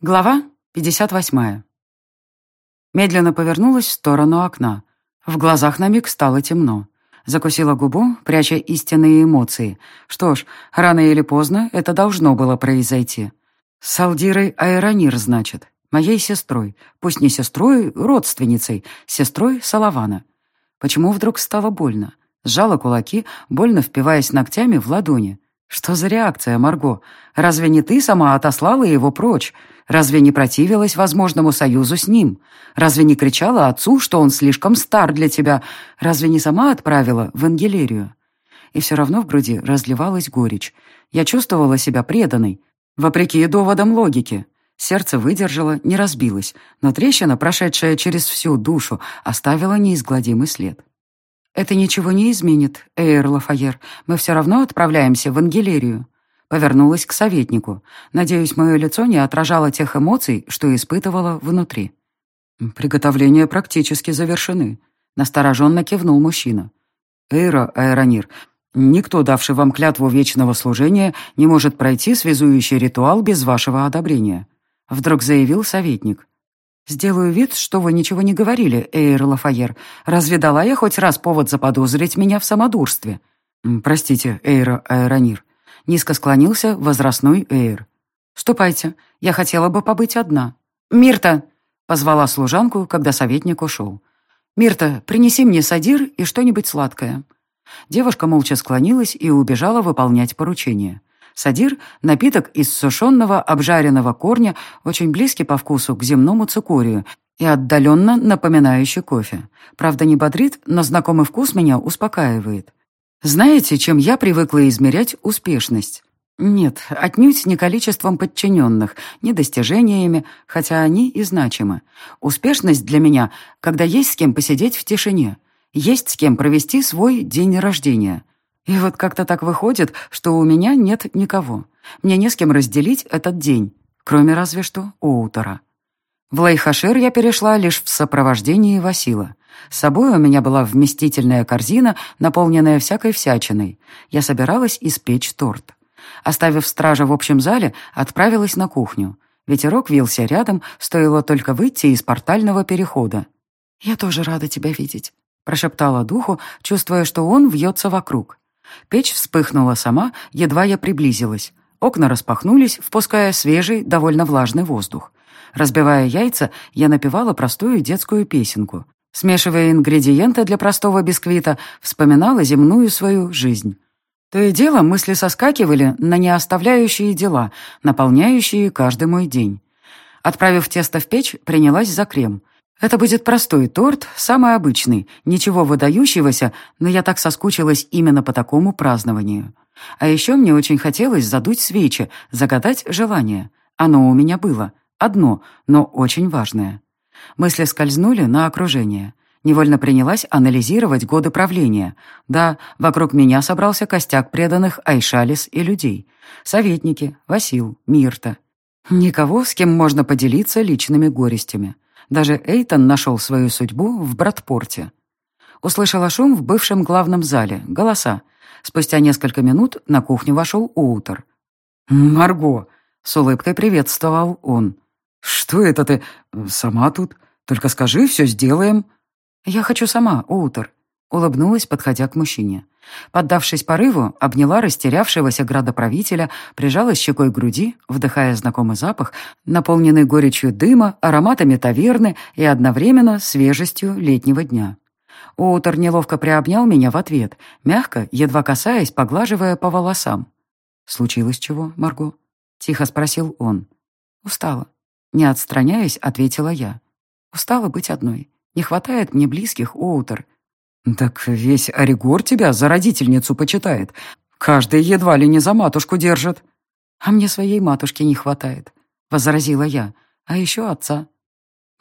Глава 58. Медленно повернулась в сторону окна. В глазах на миг стало темно. Закусила губу, пряча истинные эмоции. Что ж, рано или поздно это должно было произойти. С Алдирой Аэронир, значит. Моей сестрой. Пусть не сестрой, родственницей. Сестрой Салавана. Почему вдруг стало больно? Сжала кулаки, больно впиваясь ногтями в ладони. Что за реакция, Марго? Разве не ты сама отослала его прочь? Разве не противилась возможному союзу с ним? Разве не кричала отцу, что он слишком стар для тебя? Разве не сама отправила в Ангелерию? И все равно в груди разливалась горечь. Я чувствовала себя преданной, вопреки доводам логики. Сердце выдержало, не разбилось, но трещина, прошедшая через всю душу, оставила неизгладимый след. «Это ничего не изменит, Эйр Лафайер. Мы все равно отправляемся в Ангелерию». Повернулась к советнику. Надеюсь, мое лицо не отражало тех эмоций, что испытывала внутри. «Приготовления практически завершены», — настороженно кивнул мужчина. «Эйра, Аэронир, никто, давший вам клятву вечного служения, не может пройти связующий ритуал без вашего одобрения», — вдруг заявил советник. «Сделаю вид, что вы ничего не говорили, Эйр Лафайер. Разве дала я хоть раз повод заподозрить меня в самодурстве?» «Простите, Эйра Аэронир», Низко склонился возрастной Эйр. «Ступайте, я хотела бы побыть одна». «Мирта!» — позвала служанку, когда советник ушел. «Мирта, принеси мне садир и что-нибудь сладкое». Девушка молча склонилась и убежала выполнять поручение. Садир — напиток из сушеного обжаренного корня, очень близкий по вкусу к земному цикорию и отдаленно напоминающий кофе. Правда, не бодрит, но знакомый вкус меня успокаивает. Знаете, чем я привыкла измерять успешность? Нет, отнюдь не количеством подчиненных, не достижениями, хотя они и значимы. Успешность для меня, когда есть с кем посидеть в тишине, есть с кем провести свой день рождения. И вот как-то так выходит, что у меня нет никого. Мне не с кем разделить этот день, кроме разве что Оутера. В Лайхашир я перешла лишь в сопровождении Васила. С собой у меня была вместительная корзина, наполненная всякой всячиной. Я собиралась испечь торт. Оставив стража в общем зале, отправилась на кухню. Ветерок вился рядом, стоило только выйти из портального перехода. «Я тоже рада тебя видеть», — прошептала духу, чувствуя, что он вьется вокруг. Печь вспыхнула сама, едва я приблизилась. Окна распахнулись, впуская свежий, довольно влажный воздух. Разбивая яйца, я напевала простую детскую песенку. Смешивая ингредиенты для простого бисквита, вспоминала земную свою жизнь. То и дело мысли соскакивали на неоставляющие дела, наполняющие каждый мой день. Отправив тесто в печь, принялась за крем. Это будет простой торт, самый обычный, ничего выдающегося, но я так соскучилась именно по такому празднованию. А еще мне очень хотелось задуть свечи, загадать желание. Оно у меня было. Одно, но очень важное. Мысли скользнули на окружение. Невольно принялась анализировать годы правления. Да, вокруг меня собрался костяк преданных Айшалис и людей. Советники, Васил, Мирта. Никого, с кем можно поделиться личными горестями. Даже Эйтон нашел свою судьбу в Братпорте. Услышала шум в бывшем главном зале, голоса. Спустя несколько минут на кухню вошел Уутер. «Марго!» — с улыбкой приветствовал он. «Что это ты? Сама тут? Только скажи, все сделаем». «Я хочу сама, Уутер», — улыбнулась, подходя к мужчине. Поддавшись порыву, обняла растерявшегося градоправителя, прижалась щекой к груди, вдыхая знакомый запах, наполненный горечью дыма, ароматами таверны и одновременно свежестью летнего дня. Уутер неловко приобнял меня в ответ, мягко, едва касаясь, поглаживая по волосам. «Случилось чего, Марго?» — тихо спросил он. «Устала. Не отстраняясь, ответила я. Устала быть одной. Не хватает мне близких, Оутер. Так весь Оригор тебя за родительницу почитает. Каждый едва ли не за матушку держит. А мне своей матушки не хватает, возразила я. А еще отца.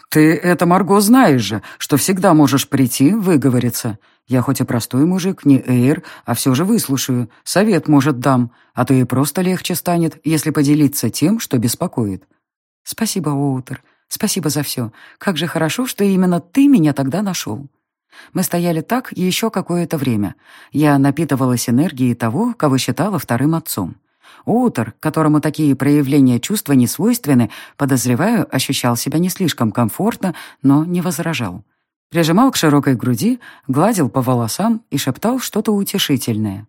Ты это, Марго, знаешь же, что всегда можешь прийти, выговориться. Я хоть и простой мужик, не эйр, а все же выслушаю. Совет, может, дам. А то и просто легче станет, если поделиться тем, что беспокоит. «Спасибо, Оутер. Спасибо за все. Как же хорошо, что именно ты меня тогда нашел». Мы стояли так еще какое-то время. Я напитывалась энергией того, кого считала вторым отцом. Утер, которому такие проявления чувства не свойственны, подозреваю, ощущал себя не слишком комфортно, но не возражал. Прижимал к широкой груди, гладил по волосам и шептал что-то утешительное.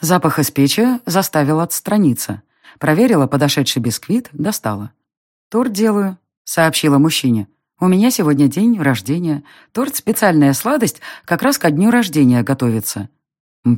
Запах из печи заставил отстраниться. Проверила подошедший бисквит, достала. «Торт делаю», — сообщила мужчине. «У меня сегодня день рождения. Торт — специальная сладость, как раз ко дню рождения готовится».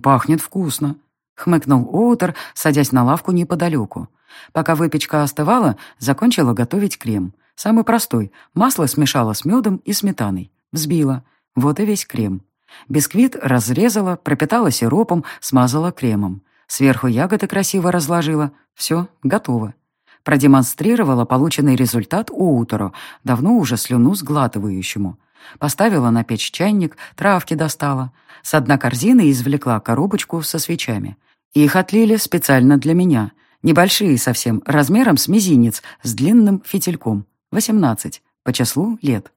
«Пахнет вкусно», — хмыкнул Оутер, садясь на лавку неподалеку. Пока выпечка остывала, закончила готовить крем. Самый простой. Масло смешала с медом и сметаной. Взбила. Вот и весь крем. Бисквит разрезала, пропитала сиропом, смазала кремом. Сверху ягоды красиво разложила. Все, готово. Продемонстрировала полученный результат Оутеру, давно уже слюну сглатывающему. Поставила на печь чайник, травки достала. С дна корзины извлекла коробочку со свечами. Их отлили специально для меня. Небольшие совсем, размером с мизинец, с длинным фитильком. Восемнадцать. По числу лет.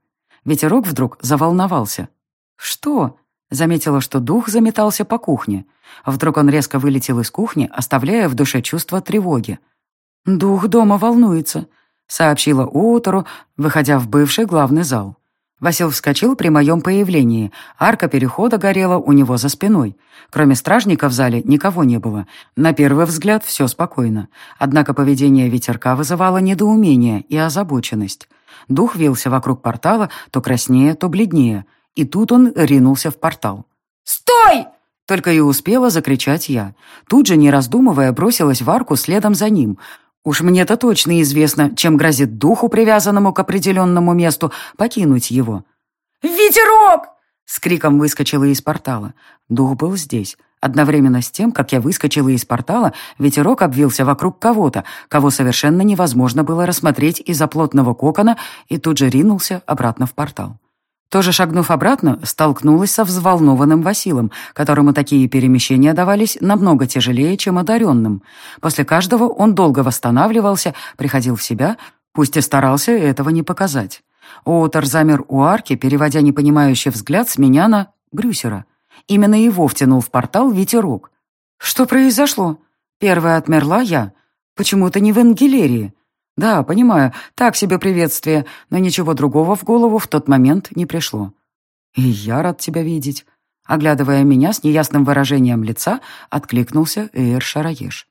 Ветерок вдруг заволновался. «Что?» Заметила, что дух заметался по кухне. Вдруг он резко вылетел из кухни, оставляя в душе чувство тревоги. «Дух дома волнуется», — сообщила Уотеру, выходя в бывший главный зал. Васил вскочил при моем появлении. Арка перехода горела у него за спиной. Кроме стражника в зале никого не было. На первый взгляд все спокойно. Однако поведение ветерка вызывало недоумение и озабоченность. Дух вился вокруг портала, то краснее, то бледнее. И тут он ринулся в портал. «Стой!» Только и успела закричать я. Тут же, не раздумывая, бросилась в арку следом за ним — Уж мне-то точно известно, чем грозит духу, привязанному к определенному месту, покинуть его. «Ветерок!» — с криком выскочила из портала. Дух был здесь. Одновременно с тем, как я выскочила из портала, ветерок обвился вокруг кого-то, кого совершенно невозможно было рассмотреть из-за плотного кокона, и тут же ринулся обратно в портал. Тоже шагнув обратно, столкнулась со взволнованным Василом, которому такие перемещения давались намного тяжелее, чем одаренным. После каждого он долго восстанавливался, приходил в себя, пусть и старался этого не показать. Оутер замер у арки, переводя непонимающий взгляд с меня на Брюсера. Именно его втянул в портал ветерок. «Что произошло?» Первая отмерла я. Почему-то не в Ангелерии. «Да, понимаю, так себе приветствие, но ничего другого в голову в тот момент не пришло». «И я рад тебя видеть». Оглядывая меня с неясным выражением лица, откликнулся Эйр Шараеш.